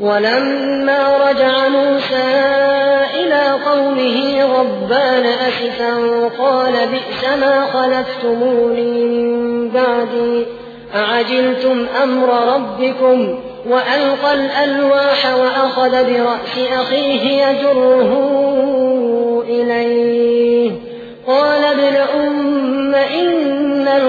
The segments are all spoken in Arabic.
ولما رجع موسى إلى قومه غضبان أسفا قال بئس ما خلفتموني من بعدي أعجلتم أمر ربكم؟ وألقى الألواح وأخذ برأس أخيه يجره إليه. قال ابن أم إن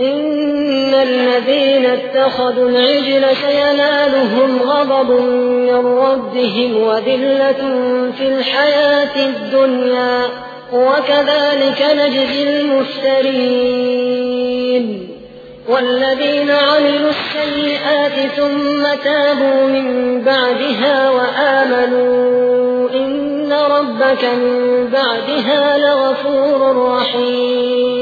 إن الذين اتخذوا العجل سينالهم غضب من ربهم وذلة في الحياة الدنيا وكذلك نجزي المفترين والذين عملوا السيئات ثم تابوا من بعدها وآمنوا إن ربك من بعدها لغفور رحيم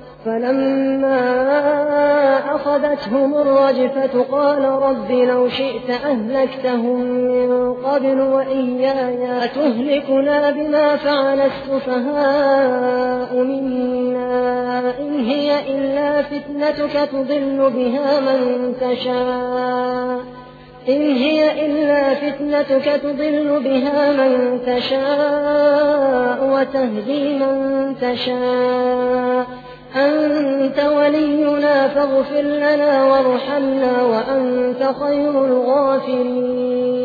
فلما أخذتهم الرجفة قال رب لو شئت أهلكتهم من قبل وإياي تهلكنا بما فعل السفهاء منا إن هي إلا فتنتك تضل بها من تشاء إن هي إلا فتنتك تضل بها من تشاء وتهدي من تشاء أنت ولينا فاغفر لنا وارحمنا وأنت خير الغافرين.